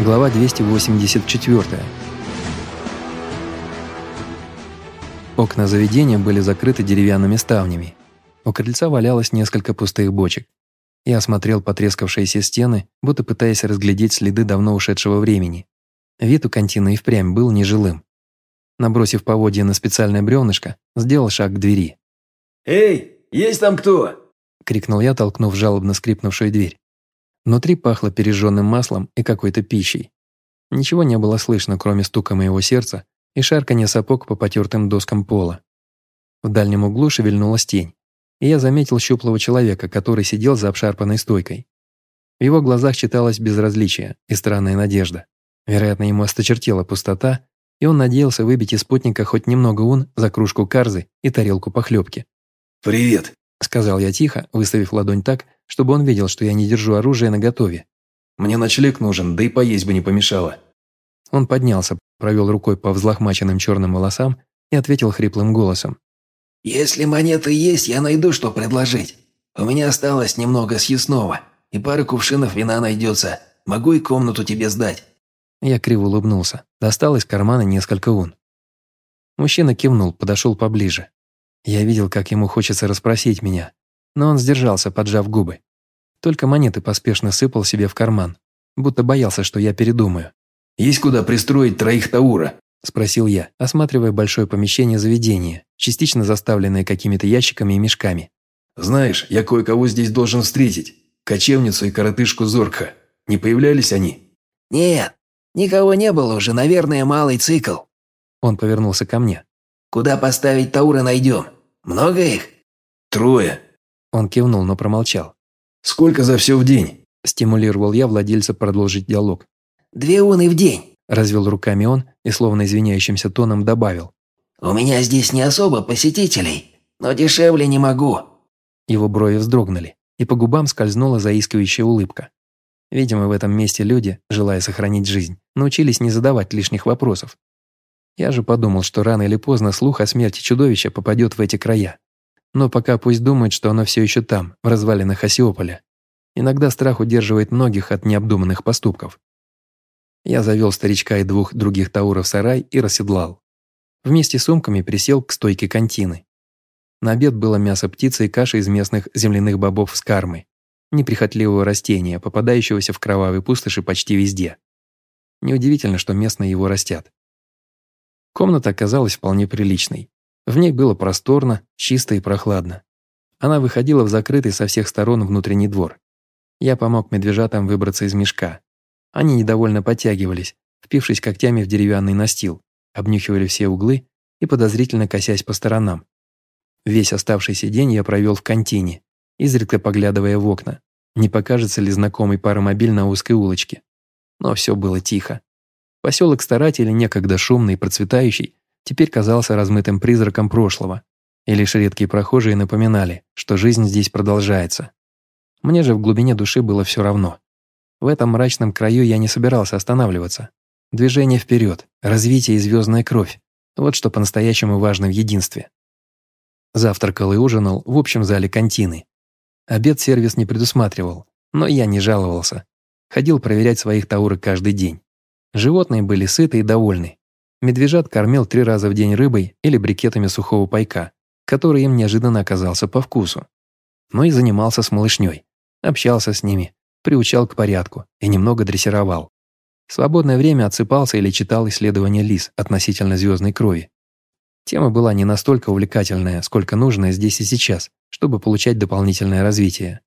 Глава 284. Окна заведения были закрыты деревянными ставнями. У крыльца валялось несколько пустых бочек. Я осмотрел потрескавшиеся стены, будто пытаясь разглядеть следы давно ушедшего времени. Вид у контины и впрямь был нежилым. Набросив поводья на специальное бревнышко, сделал шаг к двери. «Эй, есть там кто?» — крикнул я, толкнув жалобно скрипнувшую дверь. Внутри пахло пережженным маслом и какой-то пищей. Ничего не было слышно, кроме стука моего сердца и шарканья сапог по потертым доскам пола. В дальнем углу шевельнулась тень, и я заметил щуплого человека, который сидел за обшарпанной стойкой. В его глазах читалось безразличие и странная надежда. Вероятно, ему осточертела пустота, и он надеялся выбить из спутника хоть немного ун за кружку карзы и тарелку похлебки. «Привет», — сказал я тихо, выставив ладонь так, чтобы он видел, что я не держу оружие наготове. «Мне ночлег нужен, да и поесть бы не помешало». Он поднялся, провел рукой по взлохмаченным черным волосам и ответил хриплым голосом. «Если монеты есть, я найду, что предложить. У меня осталось немного съестного, и пара кувшинов вина найдется. Могу и комнату тебе сдать». Я криво улыбнулся, достал из кармана несколько ун. Мужчина кивнул, подошел поближе. Я видел, как ему хочется расспросить меня, но он сдержался, поджав губы. Только монеты поспешно сыпал себе в карман, будто боялся, что я передумаю. «Есть куда пристроить троих Таура?» – спросил я, осматривая большое помещение заведения, частично заставленное какими-то ящиками и мешками. «Знаешь, я кое-кого здесь должен встретить. Кочевницу и коротышку Зоркха. Не появлялись они?» «Нет, никого не было уже, наверное, малый цикл». Он повернулся ко мне. «Куда поставить Таура найдем? Много их?» «Трое». Он кивнул, но промолчал. «Сколько за все в день?» Стимулировал я владельца продолжить диалог. «Две уны в день», – развел руками он и словно извиняющимся тоном добавил. «У меня здесь не особо посетителей, но дешевле не могу». Его брови вздрогнули, и по губам скользнула заискивающая улыбка. Видимо, в этом месте люди, желая сохранить жизнь, научились не задавать лишних вопросов. Я же подумал, что рано или поздно слух о смерти чудовища попадет в эти края. Но пока пусть думают, что оно все еще там, в развалинах Осиополя. Иногда страх удерживает многих от необдуманных поступков. Я завел старичка и двух других тауров в сарай и расседлал. Вместе с сумками присел к стойке контины. На обед было мясо птицы и каша из местных земляных бобов с кармой, неприхотливого растения, попадающегося в кровавой пустоши почти везде. Неудивительно, что местные его растят. Комната оказалась вполне приличной. В ней было просторно, чисто и прохладно. Она выходила в закрытый со всех сторон внутренний двор. Я помог медвежатам выбраться из мешка. Они недовольно подтягивались, впившись когтями в деревянный настил, обнюхивали все углы и подозрительно косясь по сторонам. Весь оставшийся день я провел в контине, изредка поглядывая в окна, не покажется ли знакомый паромобиль на узкой улочке. Но все было тихо. Поселок Старателей, некогда шумный и процветающий, теперь казался размытым призраком прошлого, и лишь редкие прохожие напоминали, что жизнь здесь продолжается. Мне же в глубине души было все равно. В этом мрачном краю я не собирался останавливаться. Движение вперед, развитие и звездная кровь – вот что по-настоящему важно в единстве. Завтракал и ужинал в общем зале контины. Обед сервис не предусматривал, но я не жаловался. Ходил проверять своих тауры каждый день. Животные были сыты и довольны, Медвежат кормил три раза в день рыбой или брикетами сухого пайка, который им неожиданно оказался по вкусу. Но и занимался с малышней. Общался с ними, приучал к порядку и немного дрессировал. В свободное время отсыпался или читал исследования лис относительно звездной крови. Тема была не настолько увлекательная, сколько нужная здесь и сейчас, чтобы получать дополнительное развитие.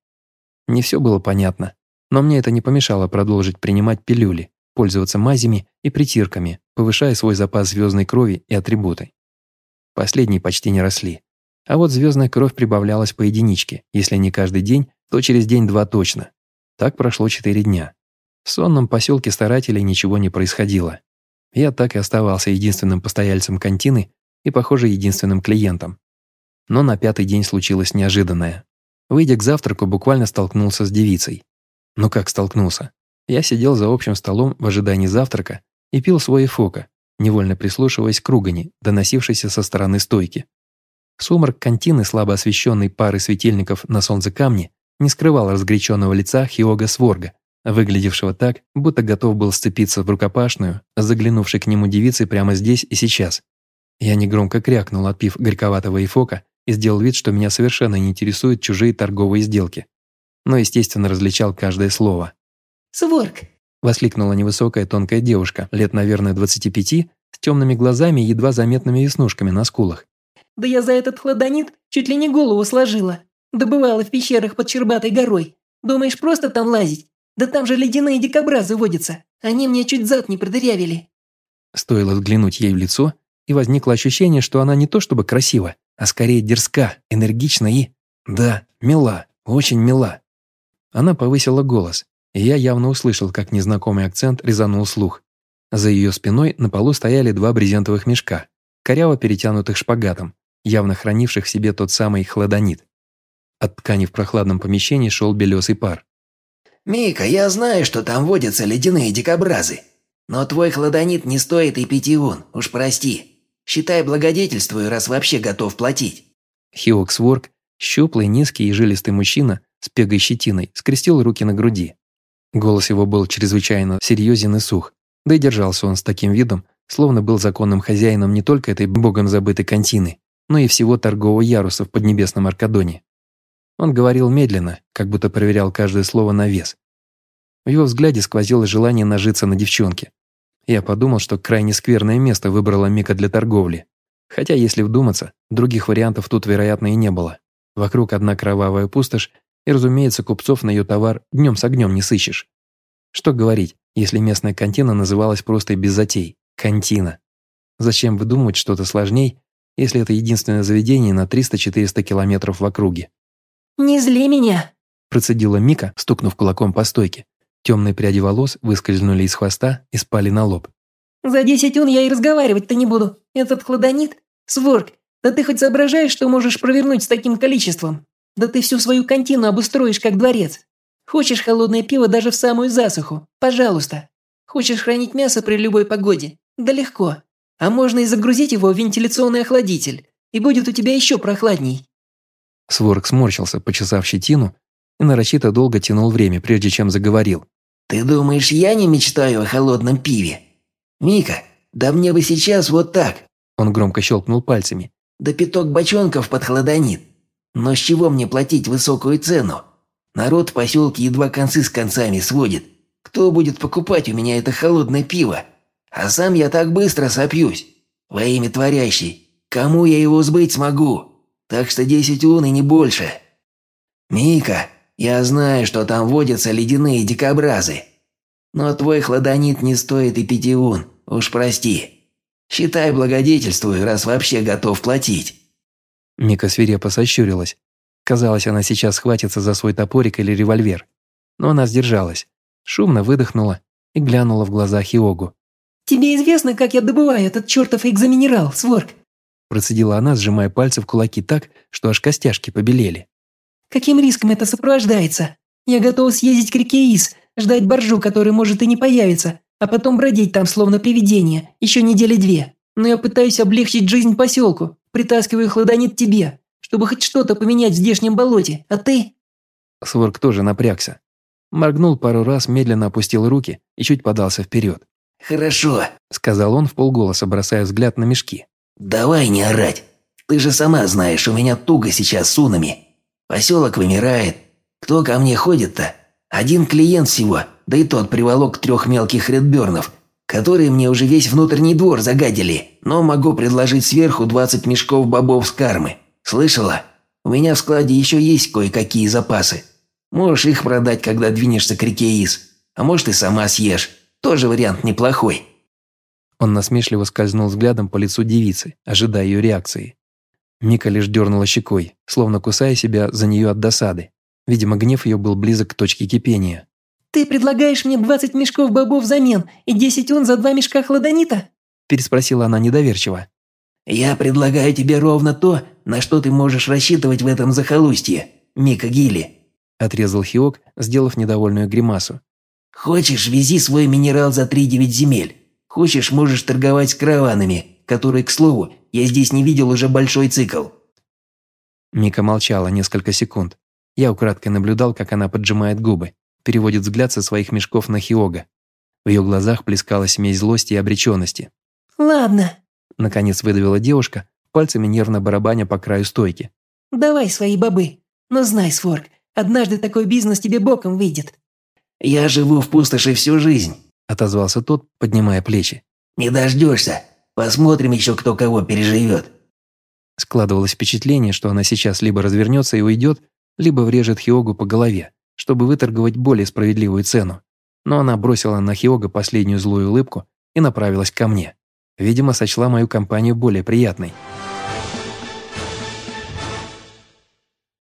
Не все было понятно, но мне это не помешало продолжить принимать пилюли, пользоваться мазями и притирками, повышая свой запас звездной крови и атрибуты. Последние почти не росли. А вот звездная кровь прибавлялась по единичке, если не каждый день, то через день-два точно. Так прошло четыре дня. В сонном поселке старателей ничего не происходило. Я так и оставался единственным постояльцем контины и, похоже, единственным клиентом. Но на пятый день случилось неожиданное. Выйдя к завтраку, буквально столкнулся с девицей. Ну как столкнулся? Я сидел за общим столом в ожидании завтрака и пил свой фока, невольно прислушиваясь к ругани, доносившейся со стороны стойки. Сумрак контины, слабо освещенный парой светильников на солнце камне, не скрывал разгоряченного лица Хиога Сворга, выглядевшего так, будто готов был сцепиться в рукопашную, заглянувшей к нему девицей прямо здесь и сейчас. Я негромко крякнул, отпив горьковатого эфока, и сделал вид, что меня совершенно не интересуют чужие торговые сделки. Но, естественно, различал каждое слово. «Сворк!» – воскликнула невысокая тонкая девушка, лет, наверное, 25, с темными глазами и едва заметными веснушками на скулах. «Да я за этот хладонит чуть ли не голову сложила. Добывала в пещерах под Щербатой горой. Думаешь, просто там лазить? Да там же ледяные дикобразы водятся. Они мне чуть зад не продырявили». Стоило взглянуть ей в лицо, и возникло ощущение, что она не то чтобы красива, а скорее дерзка, энергична и... Да, мила, очень мила. Она повысила голос, и я явно услышал, как незнакомый акцент резанул слух. За ее спиной на полу стояли два брезентовых мешка, коряво перетянутых шпагатом, явно хранивших в себе тот самый хладонит. От ткани в прохладном помещении шел белесый пар. «Мика, я знаю, что там водятся ледяные дикобразы. Но твой хладонит не стоит и пяти ун, уж прости. Считай, благодетельствую, раз вообще готов платить». Хиоксворк, щуплый, низкий и жилистый мужчина с пегой щетиной, скрестил руки на груди. Голос его был чрезвычайно серьезен и сух, да и держался он с таким видом, словно был законным хозяином не только этой богом забытой контины, но и всего торгового яруса в Поднебесном Аркадоне. Он говорил медленно, как будто проверял каждое слово на вес. В его взгляде сквозило желание нажиться на девчонке. Я подумал, что крайне скверное место выбрала Мика для торговли. Хотя, если вдуматься, других вариантов тут, вероятно, и не было. Вокруг одна кровавая пустошь, и, разумеется, купцов на ее товар днем с огнем не сыщешь. Что говорить, если местная кантина называлась просто без затей – кантина. Зачем выдумывать что-то сложней, если это единственное заведение на 300-400 километров в округе? «Не зли меня!» – процедила Мика, стукнув кулаком по стойке. Темные пряди волос выскользнули из хвоста и спали на лоб. «За десять он я и разговаривать-то не буду. Этот хладонит? Сворк, да ты хоть соображаешь, что можешь провернуть с таким количеством? Да ты всю свою контину обустроишь как дворец. Хочешь холодное пиво даже в самую засуху? Пожалуйста. Хочешь хранить мясо при любой погоде? Да легко. А можно и загрузить его в вентиляционный охладитель, и будет у тебя еще прохладней». Сворк сморщился, почесав щетину, и нарочито долго тянул время, прежде чем заговорил. «Ты думаешь, я не мечтаю о холодном пиве? Мика, да мне бы сейчас вот так!» Он громко щелкнул пальцами. «Да пяток бочонков под хладонит. Но с чего мне платить высокую цену? Народ в поселке едва концы с концами сводит. Кто будет покупать у меня это холодное пиво? А сам я так быстро сопьюсь. Во имя творящей. Кому я его сбыть смогу? Так что десять ун и не больше. Мика, я знаю, что там водятся ледяные дикобразы. Но твой хладонит не стоит и пяти ун, уж прости. Считай благодетельствую, раз вообще готов платить». Мика свирепо сощурилась. Казалось, она сейчас схватится за свой топорик или револьвер. Но она сдержалась, шумно выдохнула и глянула в глаза Хиогу. «Тебе известно, как я добываю этот чертов экзаминерал, Сворк?» Процедила она, сжимая пальцы в кулаки так, что аж костяшки побелели. «Каким риском это сопровождается? Я готов съездить к реке Ис, ждать боржу, который может и не появится, а потом бродить там словно привидение, еще недели две. Но я пытаюсь облегчить жизнь поселку, притаскиваю хладонит тебе, чтобы хоть что-то поменять в здешнем болоте, а ты...» Сворк тоже напрягся. Моргнул пару раз, медленно опустил руки и чуть подался вперед. «Хорошо», — сказал он в полголоса, бросая взгляд на мешки. «Давай не орать. Ты же сама знаешь, у меня туго сейчас с унами. Поселок вымирает. Кто ко мне ходит-то? Один клиент всего, да и тот приволок трех мелких редбернов, которые мне уже весь внутренний двор загадили, но могу предложить сверху 20 мешков бобов с кармы. Слышала? У меня в складе еще есть кое-какие запасы. Можешь их продать, когда двинешься к реке Ис. А может, и сама съешь. Тоже вариант неплохой». Он насмешливо скользнул взглядом по лицу девицы, ожидая ее реакции. Мика лишь дернула щекой, словно кусая себя за нее от досады. Видимо, гнев ее был близок к точке кипения. «Ты предлагаешь мне 20 мешков бобов взамен и 10 он за два мешка хладонита?» переспросила она недоверчиво. «Я предлагаю тебе ровно то, на что ты можешь рассчитывать в этом захолустье, Мика Гилли», отрезал Хиок, сделав недовольную гримасу. «Хочешь, вези свой минерал за три девять земель. Хочешь, можешь торговать с караванами, которые, к слову, я здесь не видел уже большой цикл». Мика молчала несколько секунд. Я украдкой наблюдал, как она поджимает губы. Переводит взгляд со своих мешков на Хиога. В ее глазах плескалась смесь злости и обреченности. «Ладно, Наконец выдавила девушка, пальцами нервно барабаня по краю стойки. давай свои бобы. Но знай, Сворк, однажды такой бизнес тебе боком выйдет. Я живу в пустоши всю жизнь. Отозвался тот, поднимая плечи. Не дождешься. Посмотрим еще, кто кого переживет. Складывалось впечатление, что она сейчас либо развернется и уйдет, либо врежет Хиогу по голове, чтобы выторговать более справедливую цену. Но она бросила на Хиога последнюю злую улыбку и направилась ко мне. Видимо, сочла мою компанию более приятной.